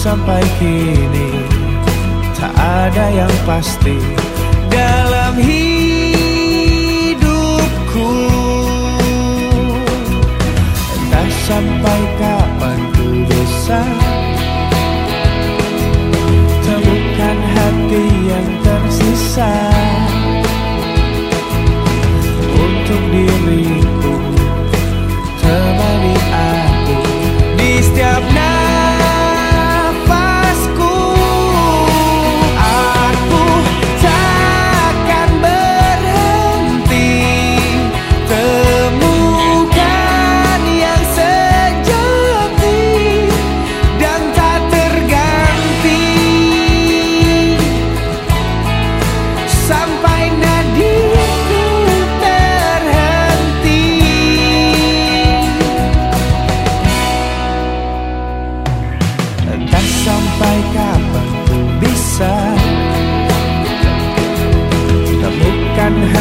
sampai kini tak ada yang pasti. Dan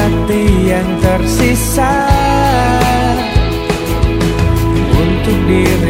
hati yang tersisa. Untuk diri